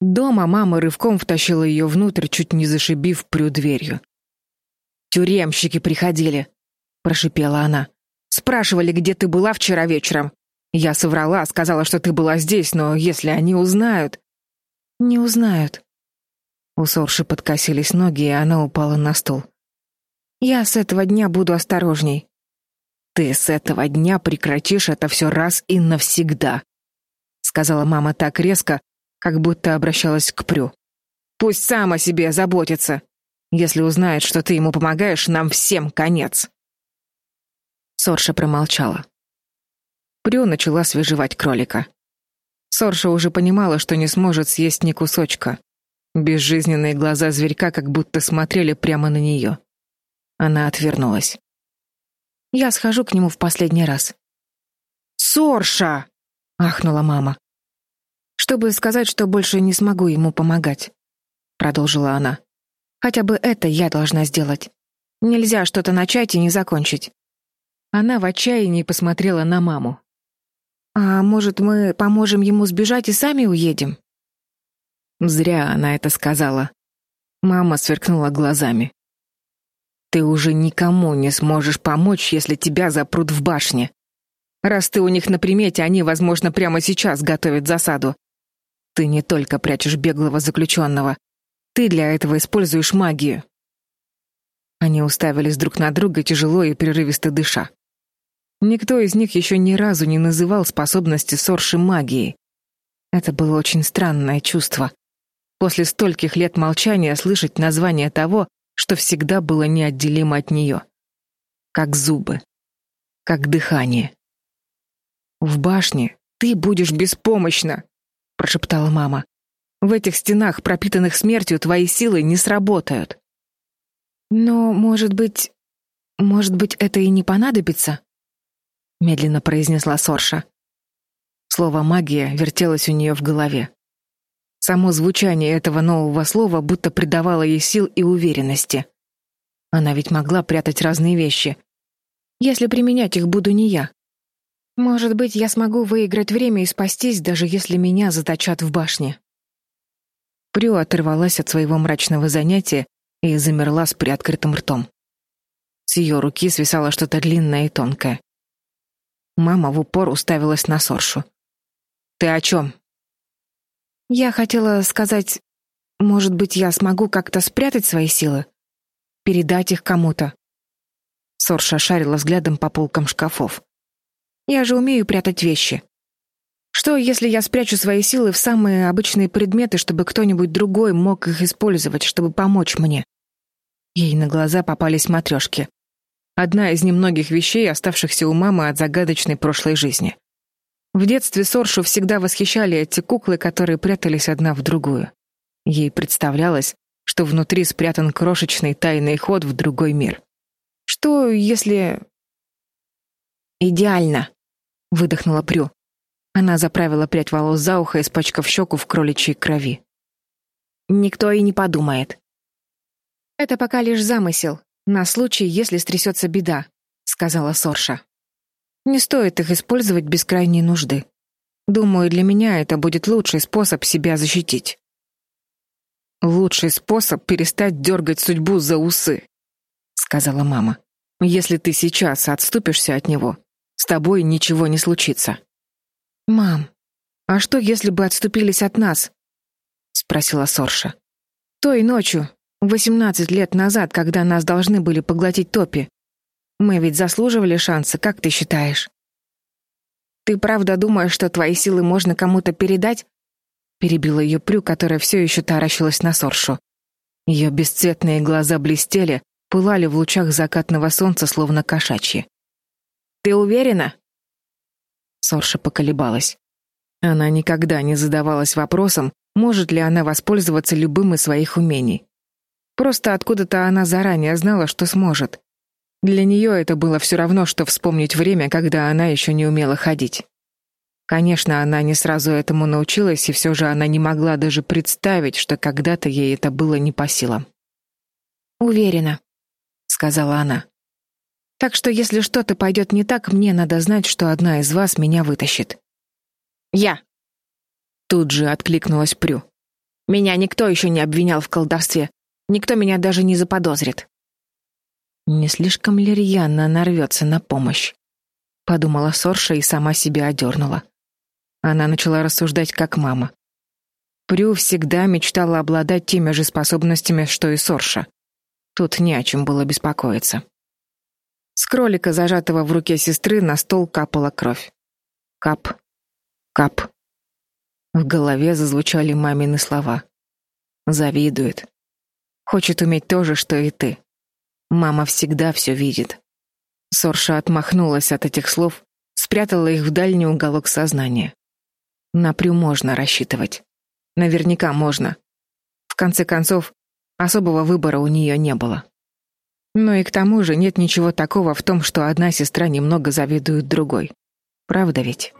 Дома мама рывком втащила ее внутрь, чуть не зашибив Прю дверью. «Тюремщики приходили», — прошипела она. «Спрашивали, где ты была вчера вечером. Я соврала, сказала, что ты была здесь, но если они узнают...» «Не узнают». У Сорши подкосились ноги, и она упала на стол. «Я с этого дня буду осторожней». «Ты с этого дня прекратишь это все раз и навсегда», — сказала мама так резко, как будто обращалась к Прю. «Пусть сам о себе заботится. Если узнает, что ты ему помогаешь, нам всем конец». Сорша промолчала. Прю начала свежевать кролика. Сорша уже понимала, что не сможет съесть ни кусочка. Безжизненные глаза зверька как будто смотрели прямо на нее. Она отвернулась. «Я схожу к нему в последний раз». «Сорша!» — ахнула мама чтобы сказать, что больше не смогу ему помогать, продолжила она. Хотя бы это я должна сделать. Нельзя что-то начать и не закончить. Она в отчаянии посмотрела на маму. А может, мы поможем ему сбежать и сами уедем? Зря она это сказала. Мама сверкнула глазами. Ты уже никому не сможешь помочь, если тебя запрут в башне. Раз ты у них на примете, они, возможно, прямо сейчас готовят засаду. Ты не только прячешь беглого заключенного. Ты для этого используешь магию. Они уставились друг на друга, тяжело и прерывисто дыша. Никто из них еще ни разу не называл способности Сорши магией. Это было очень странное чувство. После стольких лет молчания слышать название того, что всегда было неотделимо от нее. Как зубы. Как дыхание. В башне ты будешь беспомощна, прошептала мама. В этих стенах, пропитанных смертью, твои силы не сработают. Но, может быть, может быть, это и не понадобится, медленно произнесла Сорша. Слово магия вертелось у нее в голове. Само звучание этого нового слова будто придавало ей сил и уверенности. Она ведь могла прятать разные вещи. Если применять их буду не я. Может быть, я смогу выиграть время и спастись, даже если меня заточат в башне. Прю оторвалась от своего мрачного занятия и замерла с приоткрытым ртом. С ее руки свисало что-то длинное и тонкое. Мама в упор уставилась на Соршу. «Ты о чем?» «Я хотела сказать, может быть, я смогу как-то спрятать свои силы? Передать их кому-то?» Сорша шарила взглядом по полкам шкафов. Я же умею прятать вещи. Что, если я спрячу свои силы в самые обычные предметы, чтобы кто-нибудь другой мог их использовать, чтобы помочь мне? Ей на глаза попались матрешки. Одна из немногих вещей, оставшихся у мамы от загадочной прошлой жизни. В детстве Соршу всегда восхищали эти куклы, которые прятались одна в другую. Ей представлялось, что внутри спрятан крошечный тайный ход в другой мир. Что, если... Идеально выдохнула Прю. Она заправила прядь волос за ухо, испачкав щеку в кроличьей крови. Никто и не подумает. Это пока лишь замысел, на случай, если стрясется беда, сказала Сорша. Не стоит их использовать без крайней нужды. Думаю, для меня это будет лучший способ себя защитить. Лучший способ перестать дергать судьбу за усы, сказала мама. Если ты сейчас отступишься от него, с тобой ничего не случится. Мам, а что, если бы отступились от нас? спросила Сорша. Той ночью, восемнадцать лет назад, когда нас должны были поглотить топи. Мы ведь заслуживали шанса, как ты считаешь? Ты правда думаешь, что твои силы можно кому-то передать? перебила ее Прю, которая все еще таращилась на Соршу. Ее бесцветные глаза блестели, пылали в лучах закатного солнца, словно кошачьи. Ты уверена? Сорша поколебалась. Она никогда не задавалась вопросом, может ли она воспользоваться любым из своих умений. Просто откуда-то она заранее знала, что сможет. Для нее это было все равно, что вспомнить время, когда она еще не умела ходить. Конечно, она не сразу этому научилась, и все же она не могла даже представить, что когда-то ей это было не по силам. «Уверена», — сказала она. Так что если что-то пойдет не так, мне надо знать, что одна из вас меня вытащит. Я. Тут же откликнулась Прю. Меня никто еще не обвинял в колдовстве. Никто меня даже не заподозрит. Не слишком ли рьяно нарвется на помощь? Подумала Сорша и сама себя одернула. Она начала рассуждать как мама. Прю всегда мечтала обладать теми же способностями, что и Сорша. Тут не о чем было беспокоиться. С кролика, зажатого в руке сестры, на стол капала кровь. Кап, кап. В голове зазвучали мамины слова. Завидует. Хочет уметь то же, что и ты. Мама всегда все видит. Сорша отмахнулась от этих слов, спрятала их в дальний уголок сознания. На можно рассчитывать. Наверняка можно. В конце концов, особого выбора у нее не было. Но и к тому же нет ничего такого в том, что одна сестра немного завидует другой. Правда ведь?